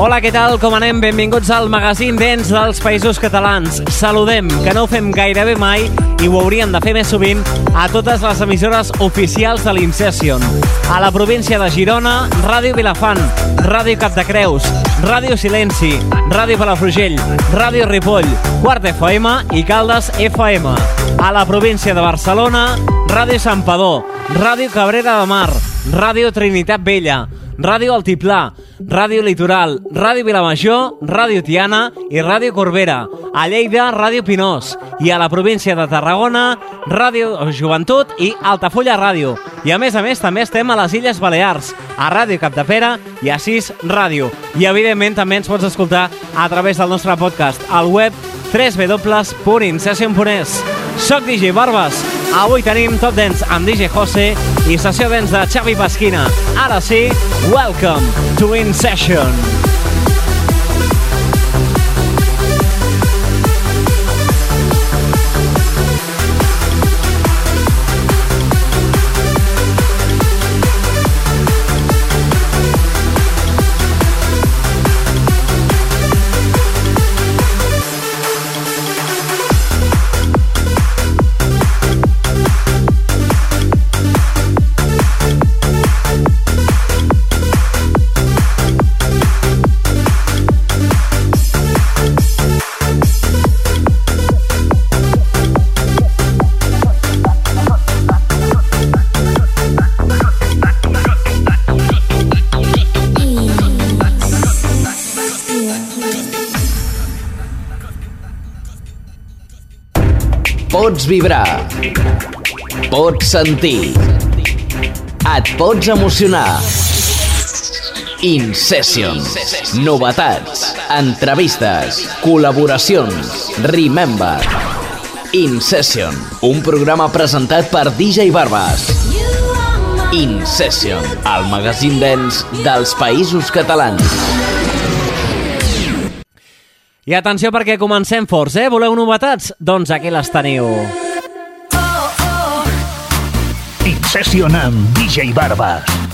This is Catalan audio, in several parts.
Hola, què tal? Com anem? Benvinguts al magazín Dents dels Països Catalans. Saludem, que no ho fem gairebé mai i ho hauríem de fer més sovint a totes les emissores oficials de l'Incession. A la província de Girona, Ràdio Vilafant, Ràdio Cap de Creus, Ràdio Silenci, Ràdio Palafrugell, Ràdio Ripoll, Quart FM i Caldes FM. A la província de Barcelona, Ràdio Santpedor, Ràdio Cabrera de Mar, Ràdio Trinitat Vella, Ràdio Altiplà, Ràdio Litoral, Ràdio Vilamajor, Ràdio Tiana i Ràdio Corbera. A Lleida, Ràdio Pinós. I a la província de Tarragona, Ràdio Joventut i Altafulla Ràdio. I a més a més també estem a les Illes Balears, a Ràdio Capdepera i a 6 Ràdio. I evidentment també ens pots escoltar a través del nostre podcast al web www.incession.es. Soc DJ Barbas. Avui tenim Top Dance amb DJ Jose i sessió dance de Xavi Pasquina. Ara sí, welcome to In Session. Pots vibrar. Pots sentir. Et pots emocionar. In Session. Novetats. Entrevistes. Col·laboracions. Remember. In Session. Un programa presentat per DJ Barbas. In Session. El magazín dens dels països catalans. I atenció perquè comencem forts, eh? Voleu novetats? Doncs aquí les teniu. In Session amb DJ Barbas.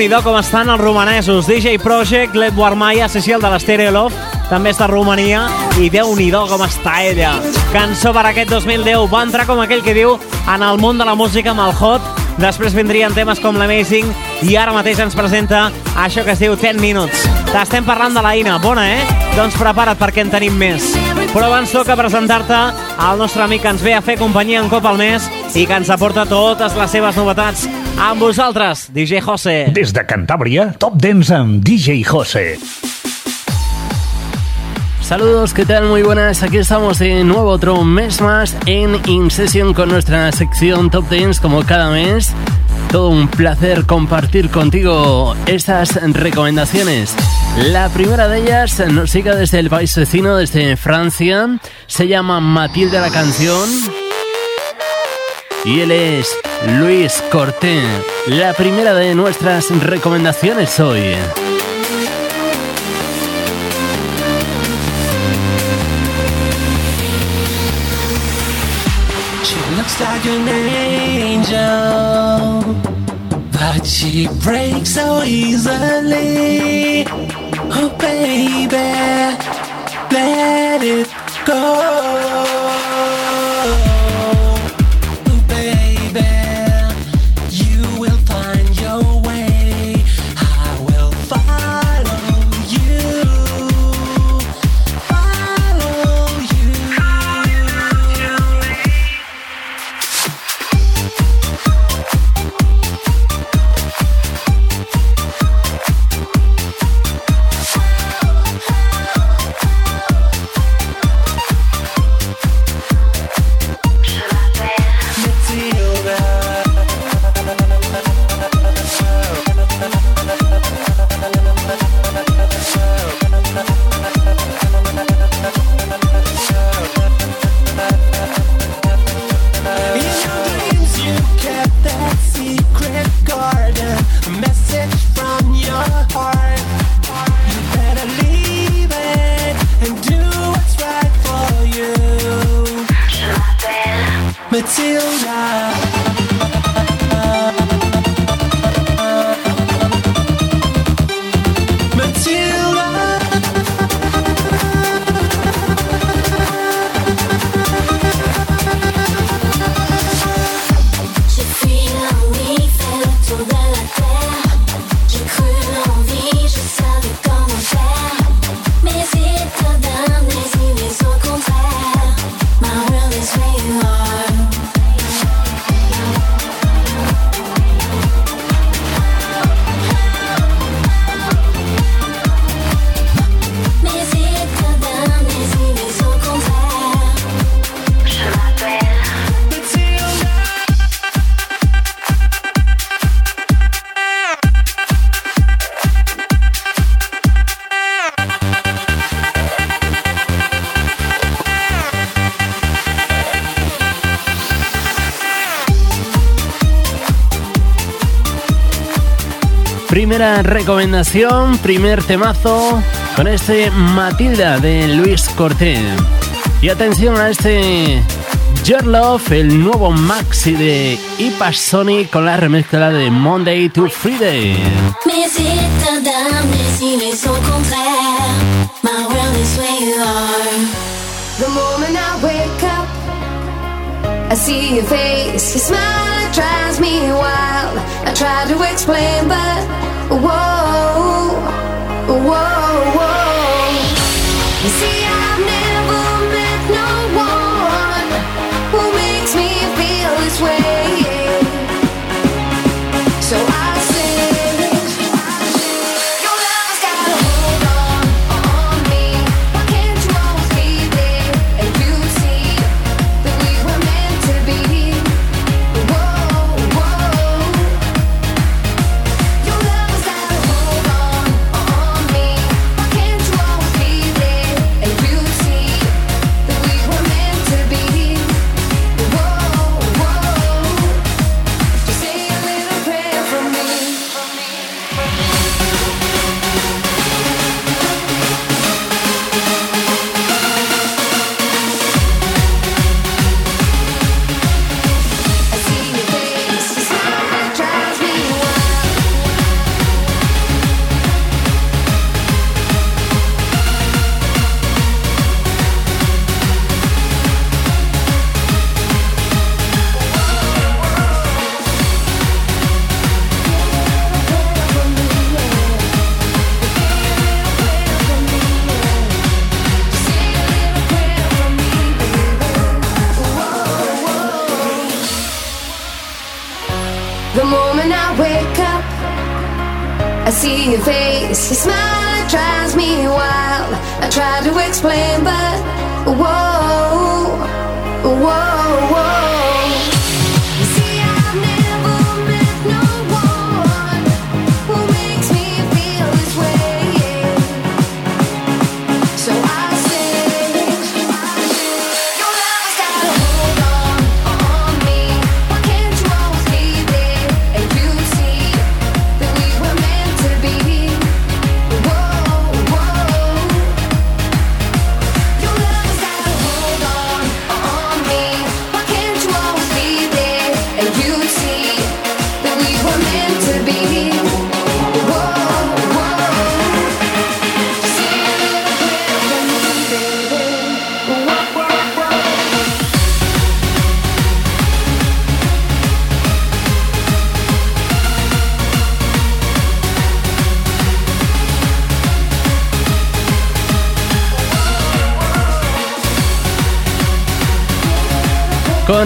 Déu-n'hi-do com estan els romanesos. DJ Project, Gleb Warmaya, Cecil de l'Stereo Love, també està a Romania i Déu-n'hi-do com està ella. Cançó per aquest 2010. Va entrar com aquell que diu en el món de la música amb el Hot. Després vindrien temes com l'Amazing i ara mateix ens presenta això que es diu 10 Minutes. T'estem parlant de la Ina. Bona, eh? Doncs prepara't perquè en tenim més. Però abans toca presentar-te al nostre amic que ens ve a fer companyia un cop al mes i que ens aporta totes les seves novetats. Amb vosaltres, DJ José. Des de Cantàbria, Top Dance amb DJ José. Saludos, ¿qué tal? Muy buenas. Aquí estamos de nuevo otro mes más en In Session con nuestra sección Top Dance como cada mes. Todo un placer compartir contigo estas recomendaciones. La primera de ellas nos sigue desde el país vecino, desde Francia. Se llama Matilde la canción. Y él es Luis Corté. La primera de nuestras recomendaciones hoy. She looks like an angel, but she breaks so easily. Oh, baby, let it go. Primera recomendación, primer temazo con este Matilda de Luis Corté. Y atención a este Your Love, el nuevo maxi de Ipa Sony con la remezcla de Monday to Friday. I see your face. Your smile drives me wild. I try to explain, but whoa, whoa, whoa. See, tried to explain, but whoa.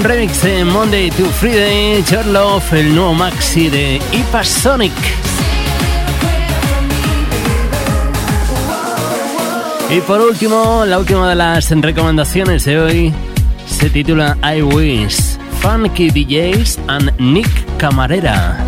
Remix de Monday to Friday, Love, el nuevo maxi de Sonic. Y por último, la última de las recomendaciones de hoy se titula I Wish, Funky DJs and Nick Camarera.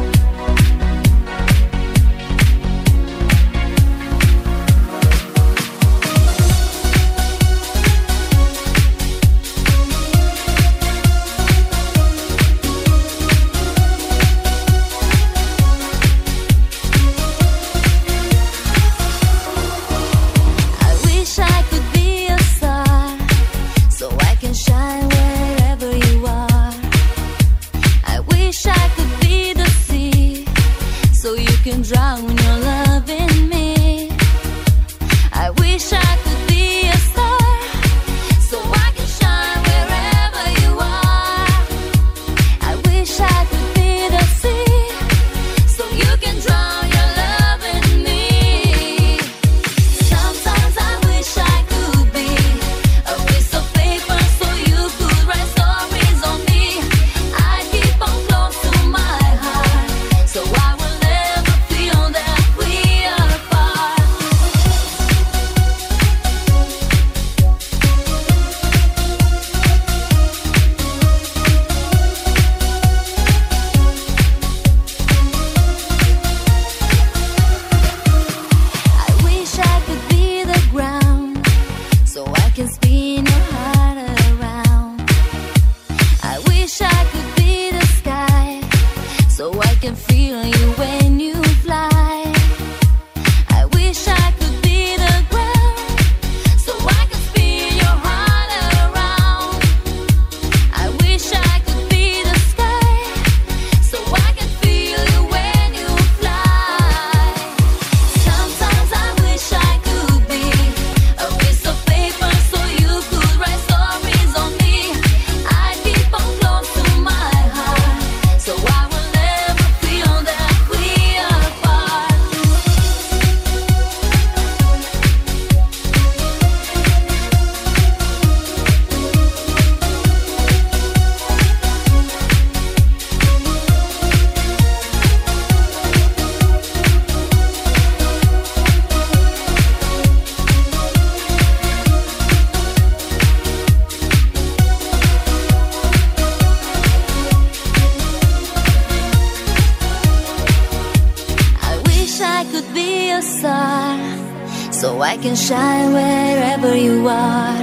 Shine wherever you are.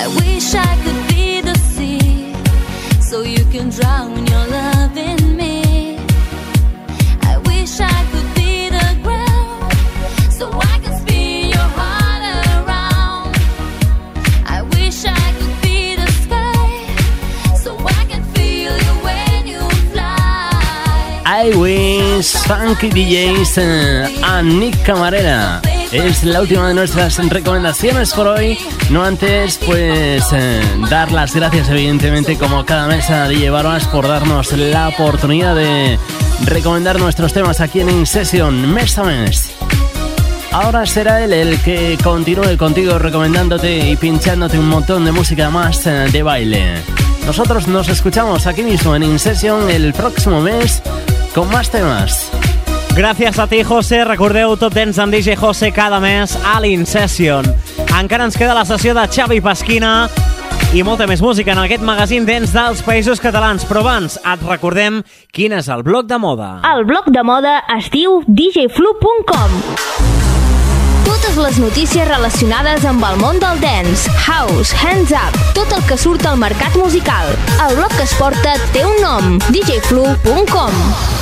I wish I could be the sea so you can drown your love in me. I wish I could be the ground so I can spin your heart around. I wish I could be the sky so I can feel you when you fly. I Wish, Funky DJs eh, a Nick Camarera. Es la última de nuestras recomendaciones por hoy. No antes, pues, eh, dar las gracias, evidentemente, como cada mes a DJ Barbas por darnos la oportunidad de recomendar nuestros temas aquí en In Session mes a mes. Ahora será él el que continúe contigo recomendándote y pinchándote un montón de música más eh, de baile. Nosotros nos escuchamos aquí mismo en In Session el próximo mes con más temas. Gràcies a ti, José. Recordeu, tot tens amb DJ José cada mes a l'Incession. Encara ens queda la sessió de Xavi Pasquina i molta més música en aquest magazín dents dels països catalans. Però abans et recordem quin és el bloc de moda. El blog de moda es diu djflu.com. Totes les notícies relacionades amb el món del dance, house, hands up, tot el que surt al mercat musical. El blog que es porta té un nom, djflu.com.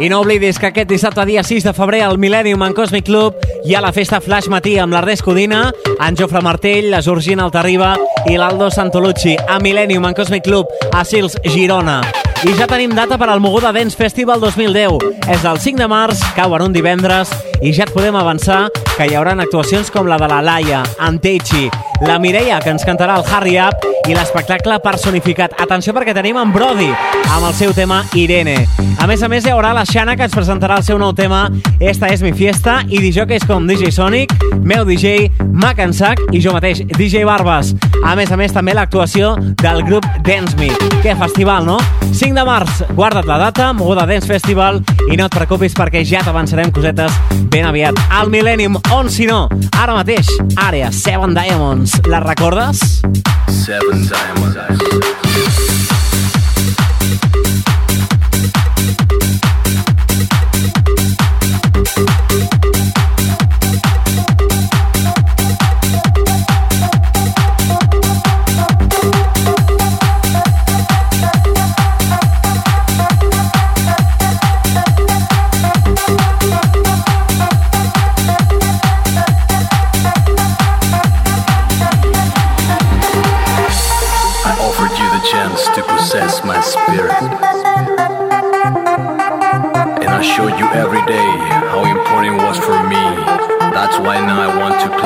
I no oblidis que aquest dissabte, dia 6 de febrer, al Millennium en Cosmic Club hi ha la festa Flash Matí amb l'Ernest Codina, en Jofre Martell, la Georgina Altarriba i l'Aldo Santolucci a Millennium en Cosmic Club a Sils, Girona. I ja tenim data per al Moguda Dance Festival 2010. És el 5 de març, cau en un divendres, i ja et podem avançar que hi haurà actuacions com la de la Laia, en Teichi, la Mireia, que ens cantarà el Harry Up, i l'espectacle personificat. Atenció perquè tenim en Brody, amb el seu tema Irene. A més a més, hi haurà la Xana, que ens presentarà el seu nou tema Esta és mi fiesta, i DJs com DJ Sonic, meu DJ, Mac and Sack i jo mateix, DJ Barbas. A més a més, també l'actuació del grup Dance Me. Que festival, no? 5 de març, guarda't la data, Moguda Dance Festival, i no et preocupis perquè ja t'avançarem cosetes ben aviat. Al Millennium, on si no, ara mateix, àrea 7 Diamonds. La recordes? Seven diamonds.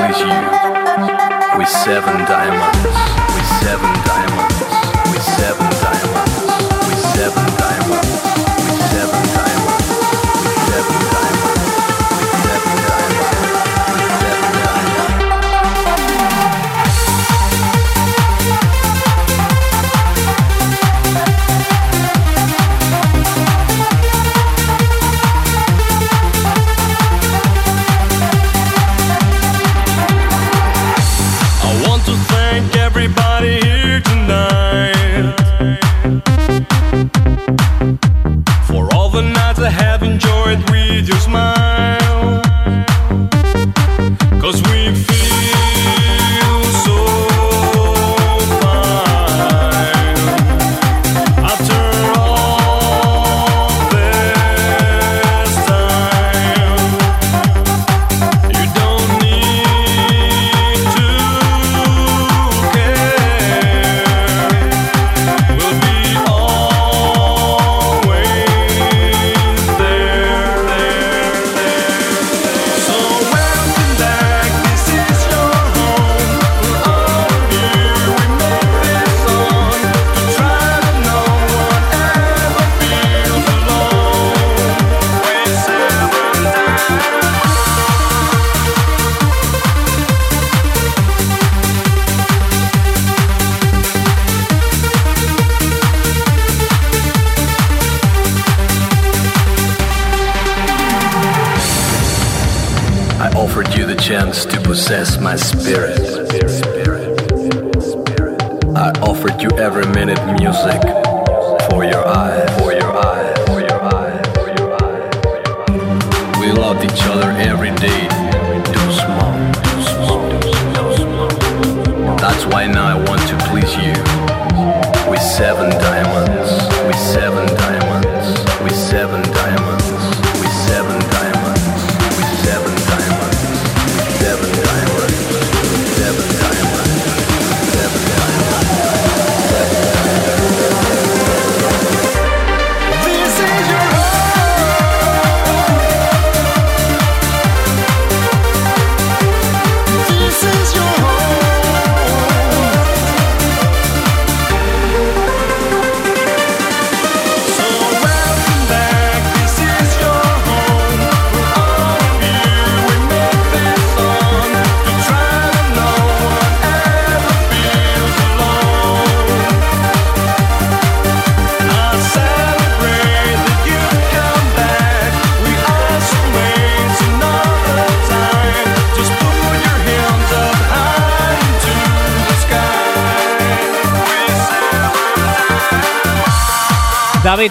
I want to please you. With seven diamonds,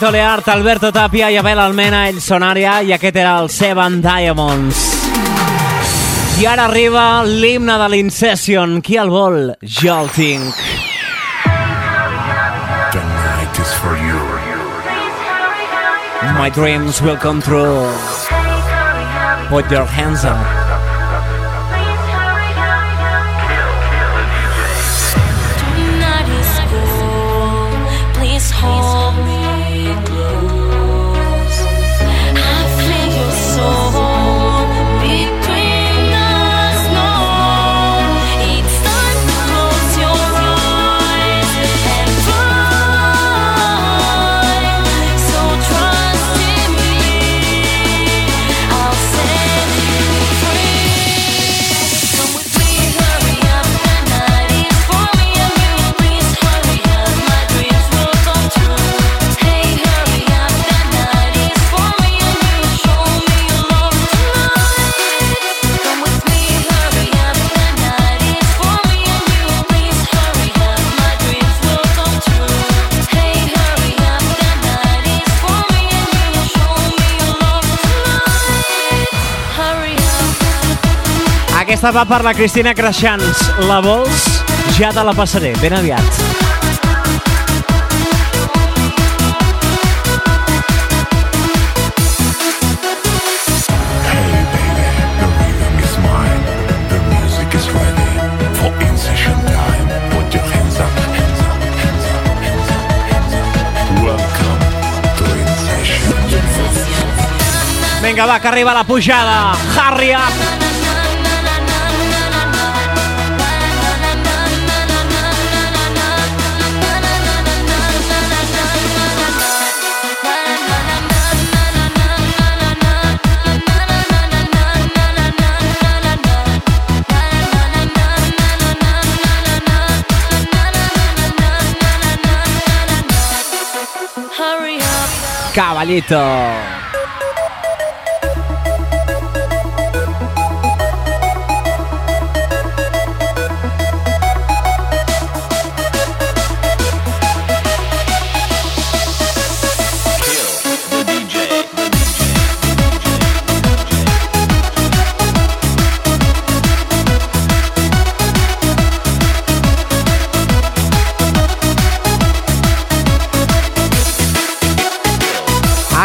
David Oleart, Alberto Tapia i Abel Almena, ells són àrea, i aquest era el Seven Diamonds. I ara arriba l'himne de l'Incession. Qui el vol? Jo el tinc. The night is for you. My dreams will come true. Put your hands up. Aquesta va per la Cristina Creixans. La vols? Ja te la passaré, ben aviat. Hey baby, the rhythm is mine. The music up.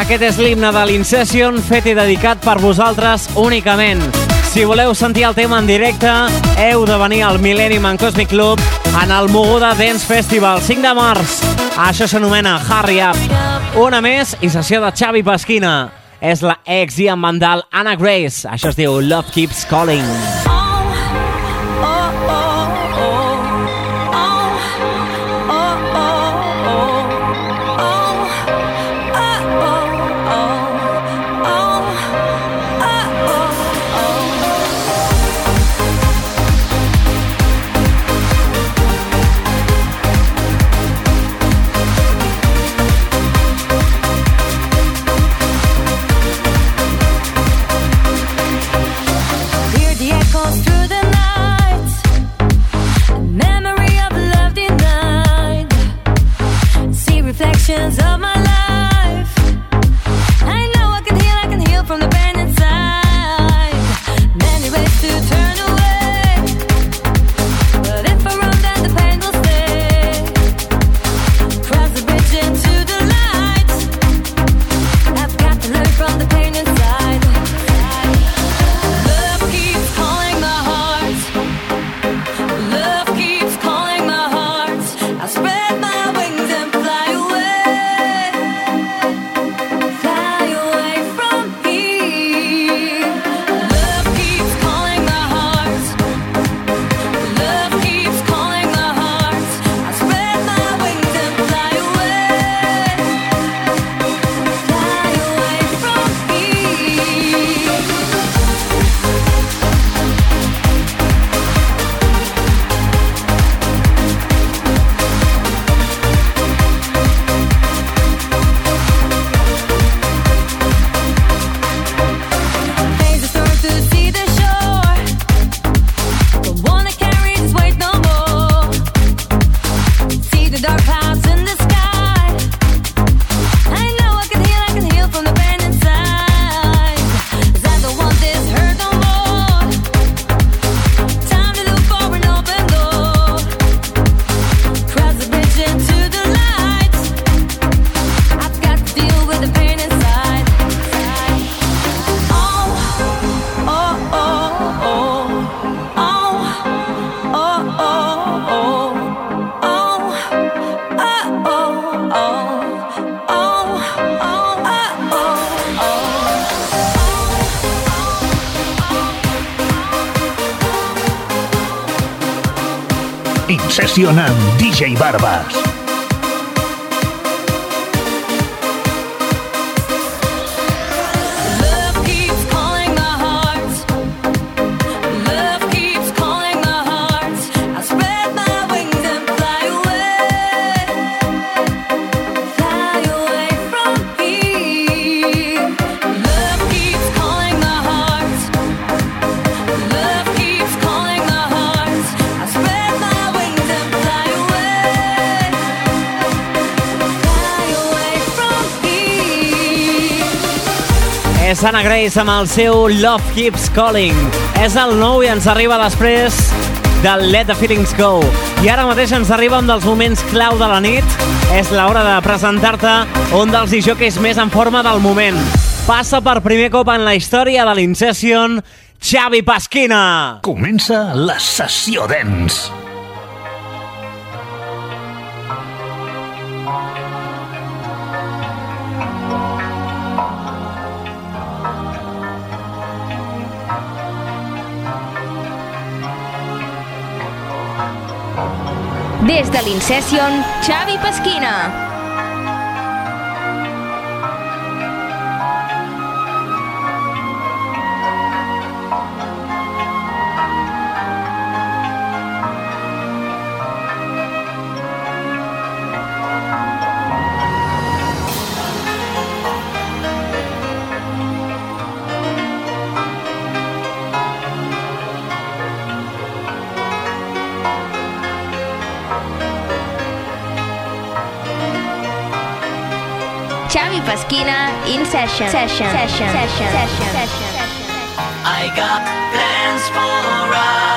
Aquest és l'himne de l'Incession fet i dedicat per vosaltres únicament. Si voleu sentir el tema en directe, heu de venir al Millennium en Cosmic Club en el Moguda Dance Festival 5 de març. Això s'anomena Hurry Up. Una més i sessió de Xavi Pasquina. És la ex i en Vandal Anna Grace. Això es diu Love Keeps Calling. Hear És Anna Grace amb el seu Love Keeps Calling. És el nou i ens arriba després del Let the Feelings Go. I ara mateix ens arriba un dels moments clau de la nit. És l'hora de presentar-te un dels disjockeys més en forma del moment. Passa per primer cop en la història de l'Incession, Xavi Pasquina. Comença la sessió dens. Des de l'Incession, Xavi Pasquina. Xavi Pasquina in session. Session. Session. Session. Session. Session. I got plans for us,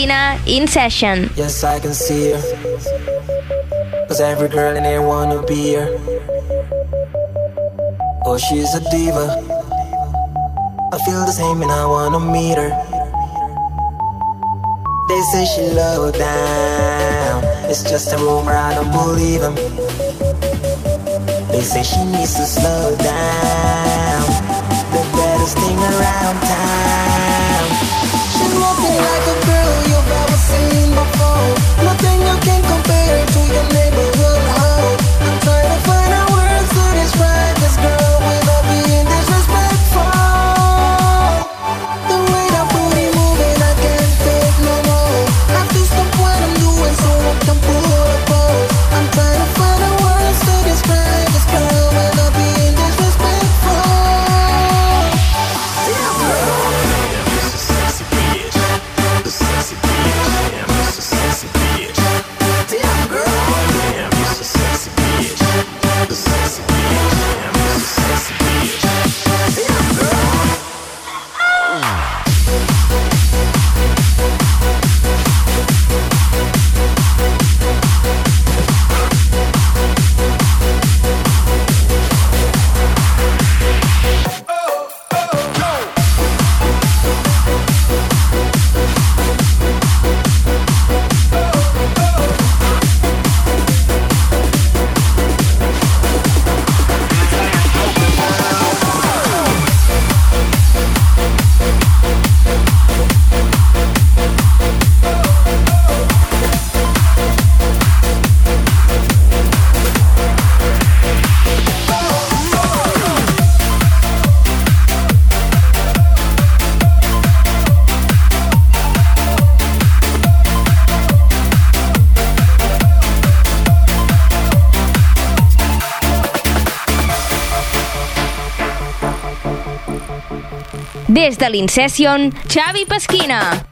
Medina in session. Yes, I can see her. Cause every girl in here wanna be her. Oh, she's a diva. I feel the same and I wanna meet her. They say she low down. It's just a rumor, I don't believe them. They say she needs to slow down. The baddest thing around town. de l'Incession, Xavi Pasquina.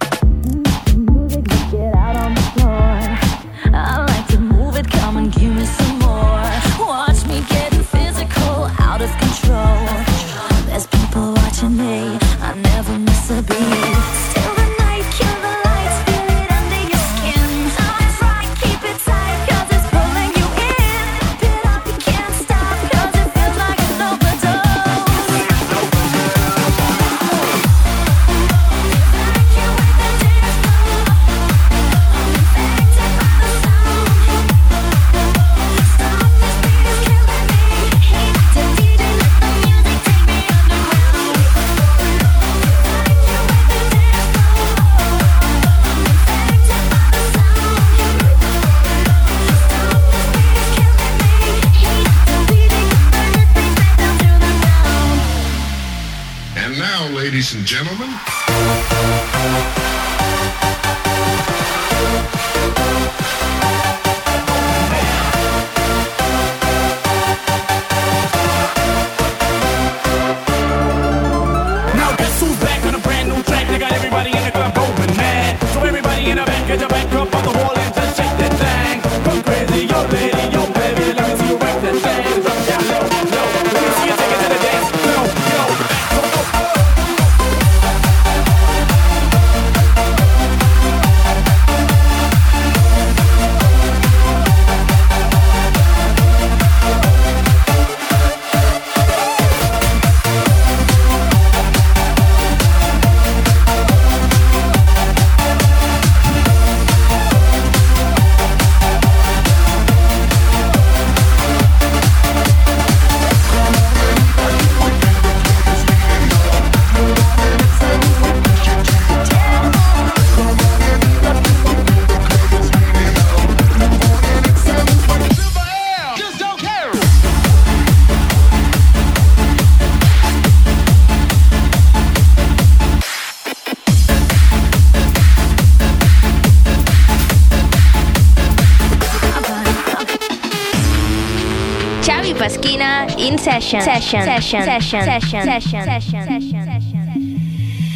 session, session, session, session, session, session, session, session.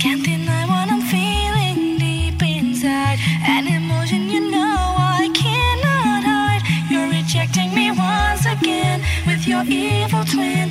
Can't deny what I'm feeling deep inside. An emotion you know I cannot hide. You're rejecting me once again with your evil twin.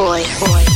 boy, boy.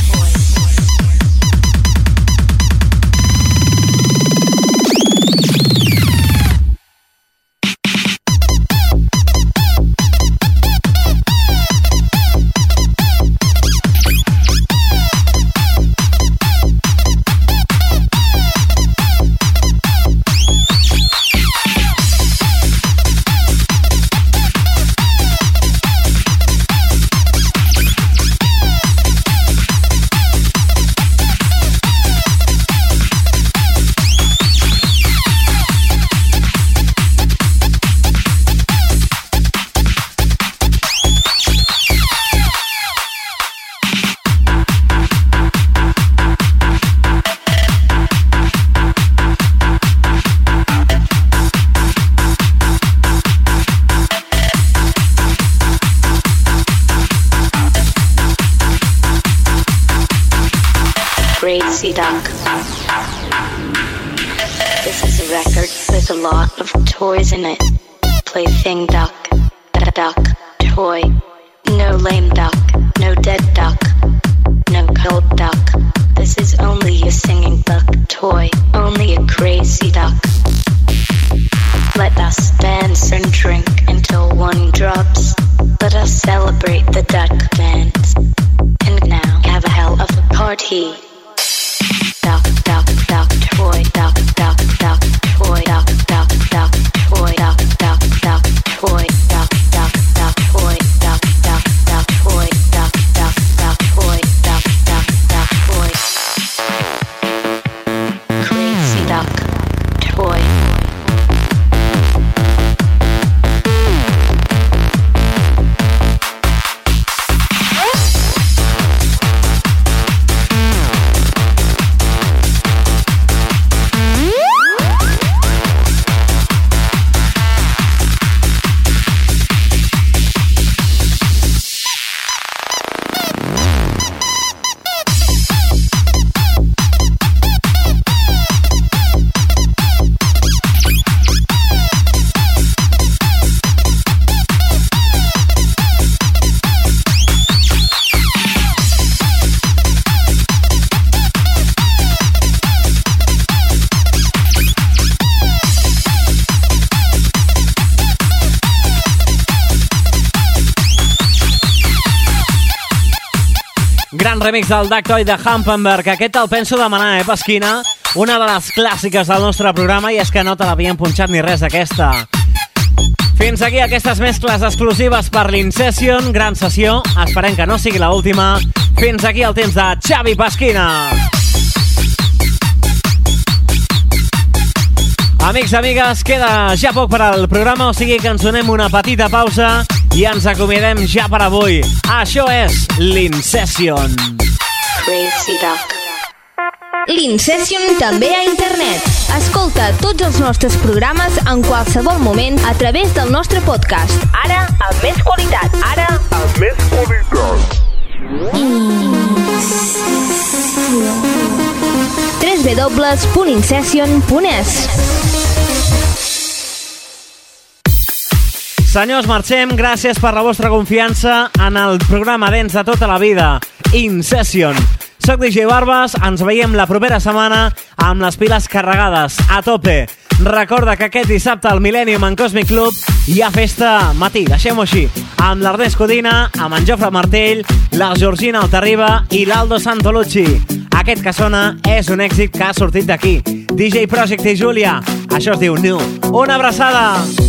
Remix del Dactoy de Hampenberg. Aquest el penso demanar, eh, Pasquina? Una de les clàssiques del nostre programa i és que no te l'havien punxat ni res aquesta. Fins aquí aquestes mescles exclusives per l'Incession. Gran sessió. Esperem que no sigui la última. Fins aquí el temps de Xavi Pasquina. Amics, amigues, queda ja poc per al programa, o sigui que ens donem una petita pausa i ens acomiadem ja per avui. Això és l'Incession. L'Incession també a internet. Escolta tots els nostres programes en qualsevol moment a través del nostre podcast. Ara, amb més qualitat. Ara, amb més qualitat. www.incession.es. Senyors, marxem. Gràcies per la vostra confiança en el programa dents de tota la vida, In Session. Soc DJ Barbas, ens veiem la propera setmana amb les piles carregades, a tope. Recorda que aquest dissabte al Millennium en Cosmic Club hi ha festa matí, deixem-ho així, amb l'Ernest Codina, amb en Jofre Martell, la Georgina Altarriba i l'Aldo Santolucci. Aquest que sona és un èxit que ha sortit d'aquí. DJ Project i Júlia, això es diu Nu. Una abraçada!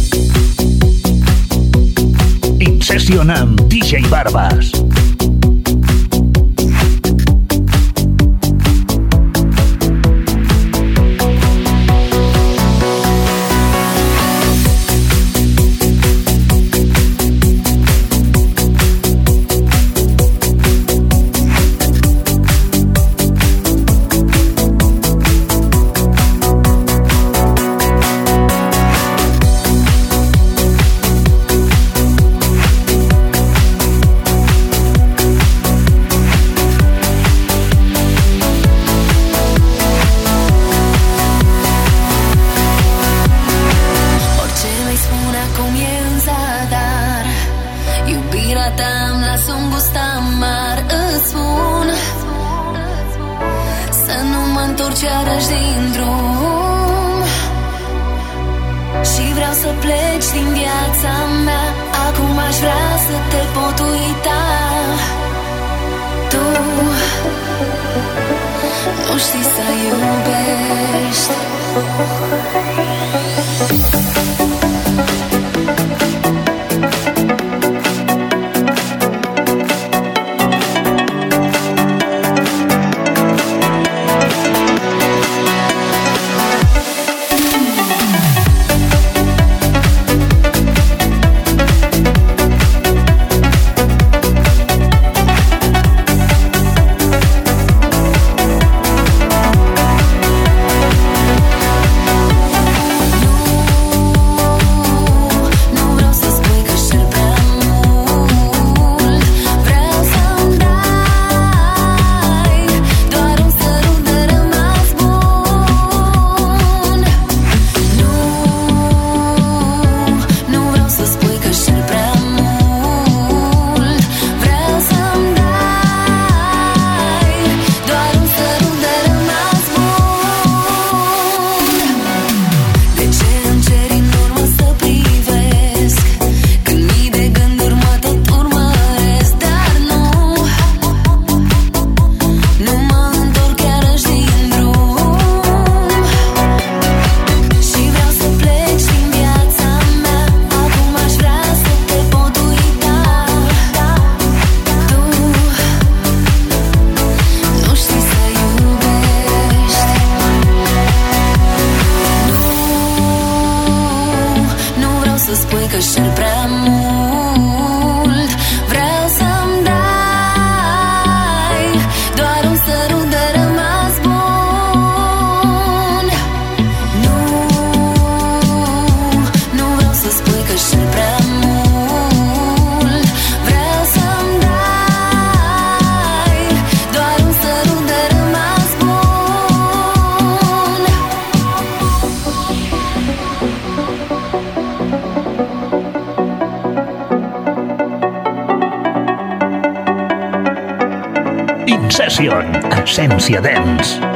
In Session amb DJ Barbas. Acum aș vrea să te pot uita. Tu Nu știi să iubești Session, Essència Dance.